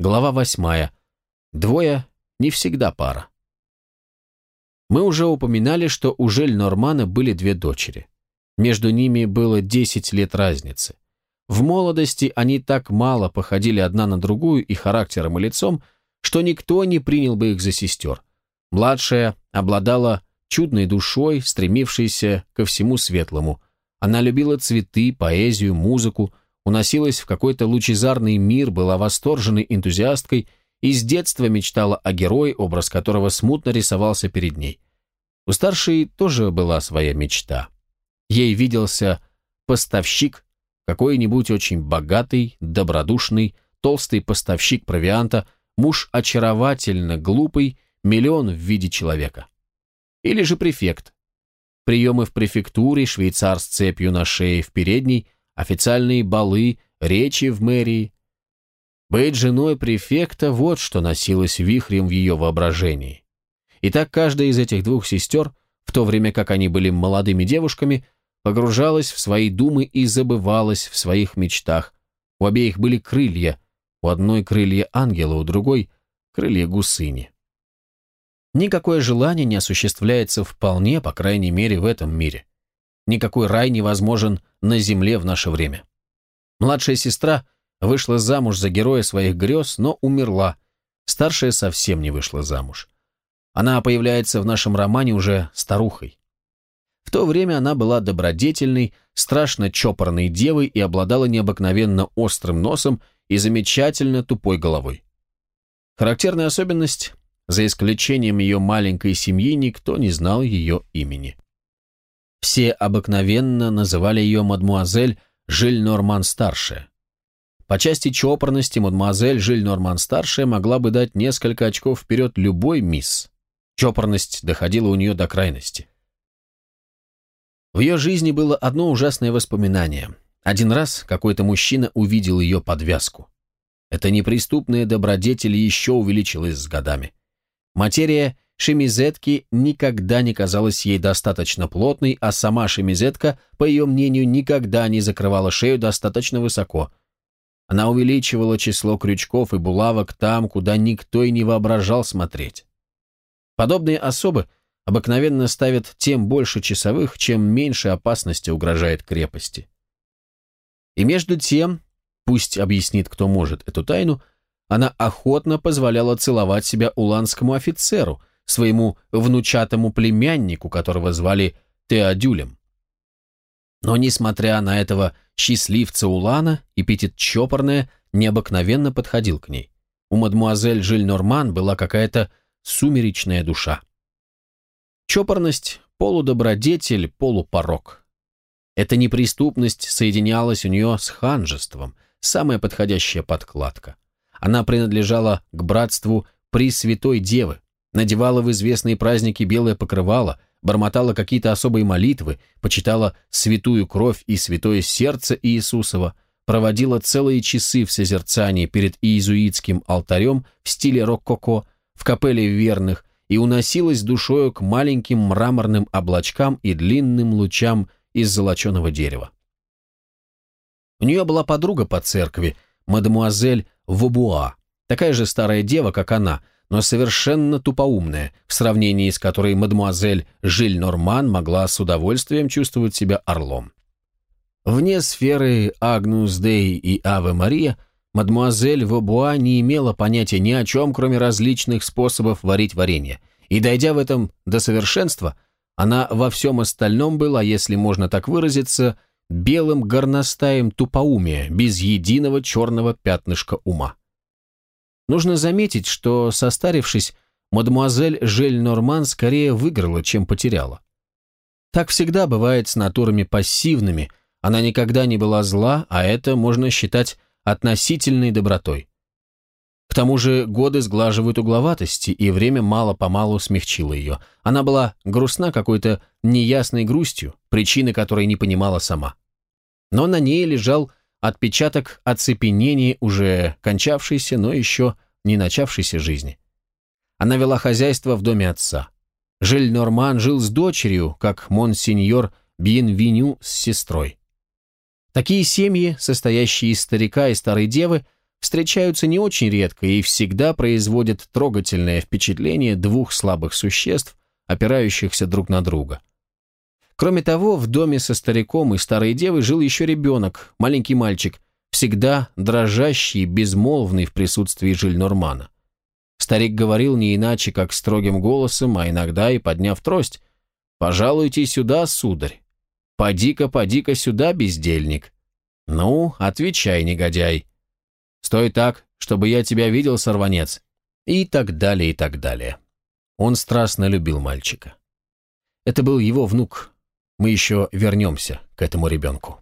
Глава восьмая. Двое не всегда пара. Мы уже упоминали, что у Жель Нормана были две дочери. Между ними было 10 лет разницы. В молодости они так мало походили одна на другую и характером, и лицом, что никто не принял бы их за сестер. Младшая обладала чудной душой, стремившейся ко всему светлому. Она любила цветы, поэзию, музыку, уносилась в какой-то лучезарный мир, была восторженной энтузиасткой и с детства мечтала о герое, образ которого смутно рисовался перед ней. У старшей тоже была своя мечта. Ей виделся поставщик, какой-нибудь очень богатый, добродушный, толстый поставщик провианта, муж очаровательно глупый, миллион в виде человека. Или же префект. Приемы в префектуре, швейцар с цепью на шее в передней, официальные балы, речи в мэрии. Быть женой префекта – вот что носилось вихрем в ее воображении. И так каждая из этих двух сестер, в то время как они были молодыми девушками, погружалась в свои думы и забывалась в своих мечтах. У обеих были крылья, у одной крылья ангела, у другой – крылья гусыни. Никакое желание не осуществляется вполне, по крайней мере, в этом мире. Никакой рай невозможен на земле в наше время. Младшая сестра вышла замуж за героя своих грез, но умерла. Старшая совсем не вышла замуж. Она появляется в нашем романе уже старухой. В то время она была добродетельной, страшно чопорной девой и обладала необыкновенно острым носом и замечательно тупой головой. Характерная особенность за исключением ее маленькой семьи, никто не знал ее имени. Все обыкновенно называли ее мадмуазель Жиль Норман-старшая. По части чопорности мадмуазель Жиль Норман-старшая могла бы дать несколько очков вперед любой мисс. Чопорность доходила у нее до крайности. В ее жизни было одно ужасное воспоминание. Один раз какой-то мужчина увидел ее подвязку. Эта неприступная добродетель еще увеличилась с годами. Материя шемизетки никогда не казалась ей достаточно плотной, а сама шемизетка, по ее мнению, никогда не закрывала шею достаточно высоко. Она увеличивала число крючков и булавок там, куда никто и не воображал смотреть. Подобные особы обыкновенно ставят тем больше часовых, чем меньше опасности угрожает крепости. И между тем, пусть объяснит, кто может эту тайну, она охотно позволяла целовать себя уланскому офицеру, своему внучатому племяннику, которого звали Теодюлем. Но, несмотря на этого счастливца Улана, эпитет чопорная необыкновенно подходил к ней. У мадмуазель Жиль Норман была какая-то сумеречная душа. Чопорность – полудобродетель, полупорок. Эта неприступность соединялась у нее с ханжеством, самая подходящая подкладка. Она принадлежала к братству Пресвятой Девы, надевала в известные праздники белое покрывало, бормотала какие-то особые молитвы, почитала святую кровь и святое сердце Иисусова, проводила целые часы в созерцании перед иезуитским алтарем в стиле рококо, в капелле верных, и уносилась душою к маленьким мраморным облачкам и длинным лучам из золоченого дерева. У нее была подруга по церкви, мадемуазель Вобуа, такая же старая дева, как она, но совершенно тупоумная, в сравнении с которой мадемуазель Жиль Норман могла с удовольствием чувствовать себя орлом. Вне сферы Агнус Дей и Аве Мария мадемуазель Вобуа не имела понятия ни о чем, кроме различных способов варить варенье, и, дойдя в этом до совершенства, она во всем остальном была, если можно так выразиться, белым горностаем тупоумия, без единого черного пятнышка ума. Нужно заметить, что, состарившись, мадемуазель Жель Норман скорее выиграла, чем потеряла. Так всегда бывает с натурами пассивными, она никогда не была зла, а это можно считать относительной добротой. К тому же годы сглаживают угловатости, и время мало-помалу смягчило ее. Она была грустна какой-то неясной грустью, причины которой не понимала сама но на ней лежал отпечаток оцепенения уже кончавшейся, но еще не начавшейся жизни. Она вела хозяйство в доме отца. Жиль Норман жил с дочерью, как монсеньор Бьенвиню с сестрой. Такие семьи, состоящие из старика и старой девы, встречаются не очень редко и всегда производят трогательное впечатление двух слабых существ, опирающихся друг на друга. Кроме того, в доме со стариком и старой девой жил еще ребенок, маленький мальчик, всегда дрожащий и безмолвный в присутствии Жиль-Нормана. Старик говорил не иначе, как строгим голосом, а иногда и подняв трость. «Пожалуйте сюда, сударь. Поди-ка, поди-ка сюда, бездельник. Ну, отвечай, негодяй. Стой так, чтобы я тебя видел, сорванец». И так далее, и так далее. Он страстно любил мальчика. Это был его внук. Мы еще вернемся к этому ребенку.